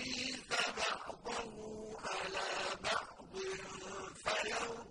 الخبيث بعضه على بعض فينفع